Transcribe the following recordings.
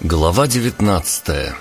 Глава девятнадцатая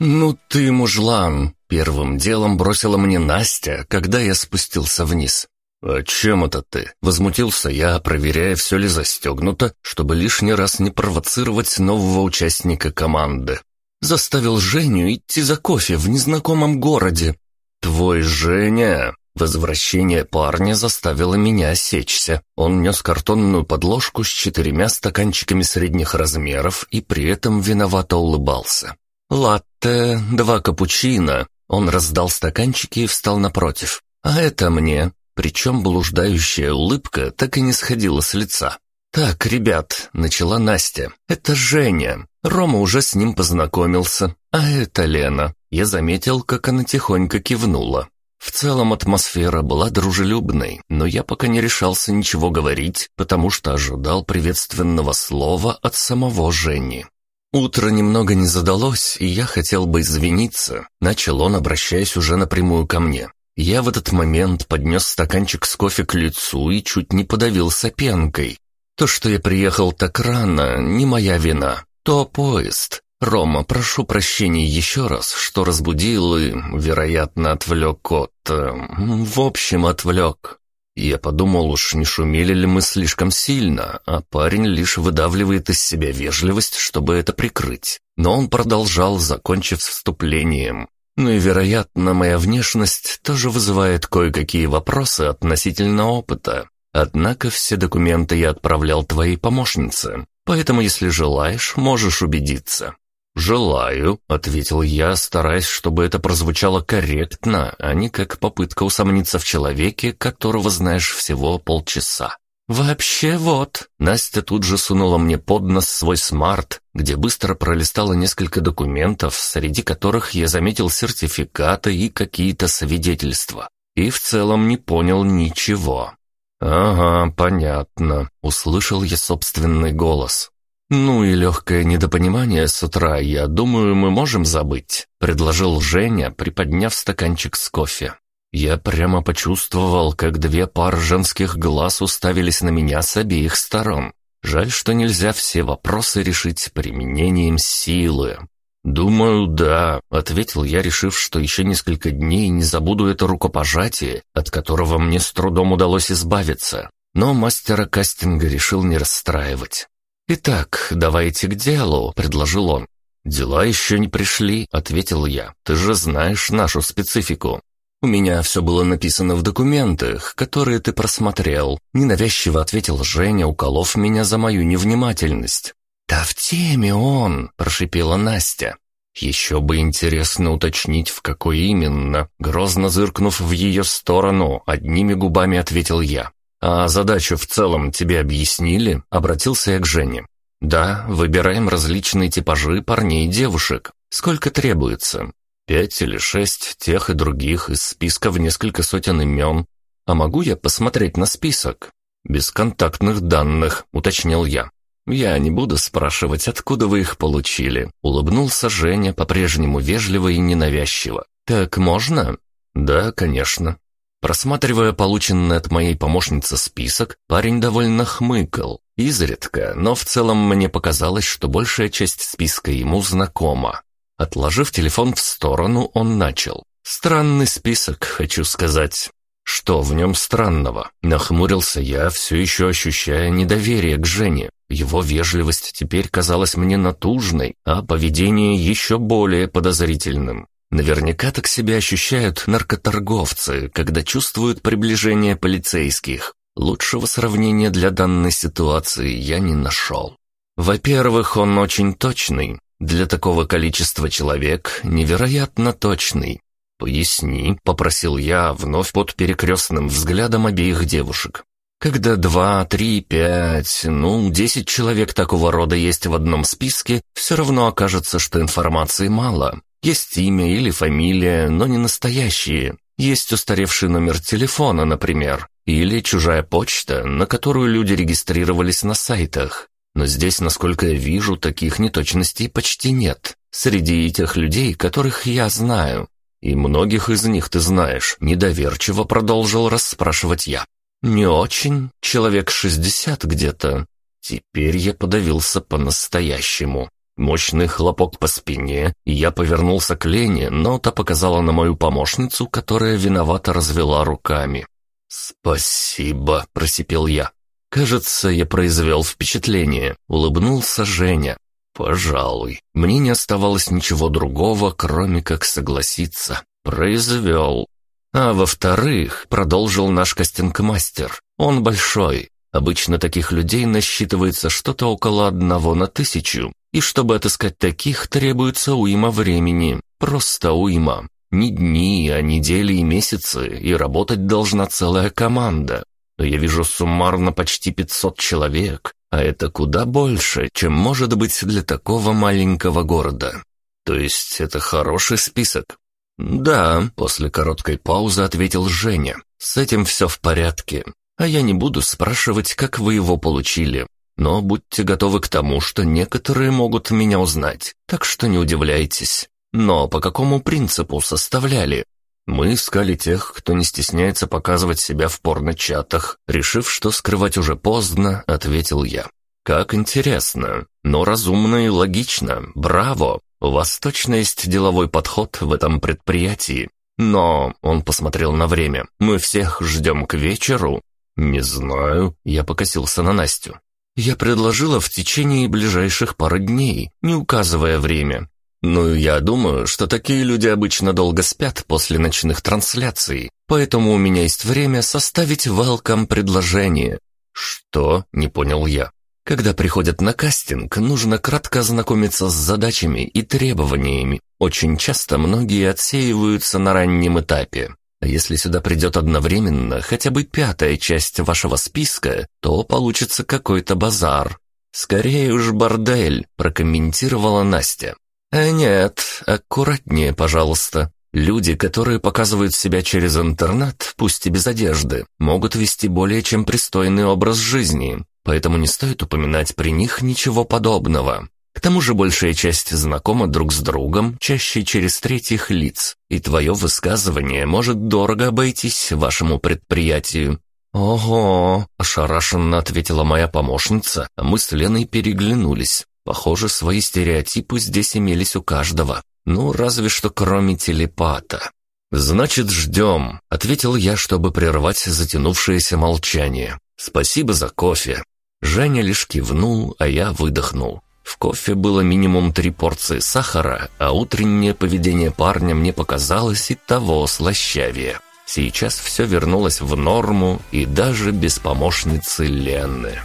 «Ну ты, мужлан!» — первым делом бросила мне Настя, когда я спустился вниз. «А чем это ты?» — возмутился я, проверяя, все ли застегнуто, чтобы лишний раз не провоцировать нового участника команды. Заставил Женю идти за кофе в незнакомом городе. «Твой Женя!» Возвращение парня заставило меня осечься. Он нес картонную подложку с четырьмя стаканчиками средних размеров и при этом виновато улыбался. «Латте, два капучино». Он раздал стаканчики и встал напротив. «А это мне». Причем блуждающая улыбка так и не сходила с лица. «Так, ребят», — начала Настя, — «это Женя. Рома уже с ним познакомился. А это Лена». Я заметил, как она тихонько кивнула. В целом атмосфера была дружелюбной, но я пока не решался ничего говорить, потому что ожидал приветственного слова от самого Жени. Утро немного не задалось, и я хотел бы извиниться, начал он, обращаясь уже напрямую ко мне. Я в этот момент поднес стаканчик с кофе к лицу и чуть не подавился пенкой. То, что я приехал так рано, не моя вина, то поезд. «Рома, прошу прощения еще раз, что разбудил и, вероятно, отвлек от... Э, в общем, отвлек». Я подумал, уж не шумели ли мы слишком сильно, а парень лишь выдавливает из себя вежливость, чтобы это прикрыть. Но он продолжал, закончив вступлением. Ну и, вероятно, моя внешность тоже вызывает кое-какие вопросы относительно опыта. Однако все документы я отправлял твоей помощнице, поэтому, если желаешь, можешь убедиться. «Желаю», — ответил я, стараясь, чтобы это прозвучало корректно, а не как попытка усомниться в человеке, которого знаешь всего полчаса. «Вообще вот». Настя тут же сунула мне под нос свой смарт, где быстро пролистала несколько документов, среди которых я заметил сертификаты и какие-то свидетельства. И в целом не понял ничего. «Ага, понятно», — услышал я собственный голос. «Ну и легкое недопонимание с утра, я думаю, мы можем забыть», — предложил Женя, приподняв стаканчик с кофе. Я прямо почувствовал, как две пары женских глаз уставились на меня с обеих сторон. Жаль, что нельзя все вопросы решить применением силы. «Думаю, да», — ответил я, решив, что еще несколько дней не забуду это рукопожатие, от которого мне с трудом удалось избавиться. Но мастера кастинга решил не расстраивать. «Итак, давайте к делу», — предложил он. «Дела еще не пришли», — ответил я. «Ты же знаешь нашу специфику». «У меня все было написано в документах, которые ты просмотрел», — ненавязчиво ответил Женя, уколов меня за мою невнимательность. «Да в теме он», — прошипела Настя. «Еще бы интересно уточнить, в какой именно», — грозно зыркнув в ее сторону, одними губами ответил я. «А задачу в целом тебе объяснили?» — обратился я к Жене. «Да, выбираем различные типажи парней и девушек. Сколько требуется?» «Пять или шесть тех и других из списка в несколько сотен имен. А могу я посмотреть на список?» «Без контактных данных», — уточнил я. «Я не буду спрашивать, откуда вы их получили», — улыбнулся Женя по-прежнему вежливо и ненавязчиво. «Так можно?» «Да, конечно». Просматривая полученный от моей помощницы список, парень довольно хмыкал. Изредка, но в целом мне показалось, что большая часть списка ему знакома. Отложив телефон в сторону, он начал. «Странный список, хочу сказать». «Что в нем странного?» Нахмурился я, все еще ощущая недоверие к Жене. Его вежливость теперь казалась мне натужной, а поведение еще более подозрительным. Наверняка так себя ощущают наркоторговцы, когда чувствуют приближение полицейских. Лучшего сравнения для данной ситуации я не нашел. Во-первых, он очень точный. Для такого количества человек невероятно точный. «Поясни», — попросил я вновь под перекрестным взглядом обеих девушек. Когда два, три, пять, ну, десять человек такого рода есть в одном списке, все равно окажется, что информации мало. Есть имя или фамилия, но не настоящие. Есть устаревший номер телефона, например, или чужая почта, на которую люди регистрировались на сайтах. Но здесь, насколько я вижу, таких неточностей почти нет. Среди этих людей, которых я знаю. И многих из них ты знаешь, недоверчиво продолжил расспрашивать я. Не очень, человек шестьдесят где-то. Теперь я подавился по-настоящему. Мощный хлопок по спине, и я повернулся к Лене, но та показала на мою помощницу, которая виновато развела руками. «Спасибо», — просипел я. «Кажется, я произвел впечатление», — улыбнулся Женя. «Пожалуй. Мне не оставалось ничего другого, кроме как согласиться. Произвел. А во-вторых, продолжил наш кастинг-мастер. Он большой. Обычно таких людей насчитывается что-то около одного на тысячу. И чтобы отыскать таких, требуется уйма времени. Просто уйма. Не дни, а недели и месяцы, и работать должна целая команда. Но я вижу суммарно почти 500 человек, а это куда больше, чем может быть для такого маленького города. То есть это хороший список? Да, после короткой паузы ответил Женя. С этим все в порядке. А я не буду спрашивать, как вы его получили. Но будьте готовы к тому, что некоторые могут меня узнать, так что не удивляйтесь. Но по какому принципу составляли? Мы искали тех, кто не стесняется показывать себя в порно-чатах. Решив, что скрывать уже поздно, ответил я. Как интересно, но разумно и логично. Браво! У вас точно есть деловой подход в этом предприятии. Но, он посмотрел на время, мы всех ждем к вечеру. Не знаю, я покосился на Настю. Я предложила в течение ближайших пары дней, не указывая время. «Ну, я думаю, что такие люди обычно долго спят после ночных трансляций, поэтому у меня есть время составить welcome предложение». «Что?» — не понял я. «Когда приходят на кастинг, нужно кратко ознакомиться с задачами и требованиями. Очень часто многие отсеиваются на раннем этапе. А если сюда придет одновременно хотя бы пятая часть вашего списка, то получится какой-то базар. Скорее уж бордель», — прокомментировала Настя. «А нет, аккуратнее, пожалуйста. Люди, которые показывают себя через интернет, пусть и без одежды, могут вести более чем пристойный образ жизни, поэтому не стоит упоминать при них ничего подобного. К тому же большая часть знакома друг с другом, чаще через третьих лиц, и твое высказывание может дорого обойтись вашему предприятию. «Ого!» – ошарашенно ответила моя помощница, а мы с Леной переглянулись. Похоже, свои стереотипы здесь имелись у каждого. Ну, разве что кроме телепата. «Значит, ждем», — ответил я, чтобы прервать затянувшееся молчание. «Спасибо за кофе». Женя лишь кивнул, а я выдохнул. В кофе было минимум три порции сахара, а утреннее поведение парня мне показалось и того слащавее. Сейчас все вернулось в норму и даже без помощницы Лены.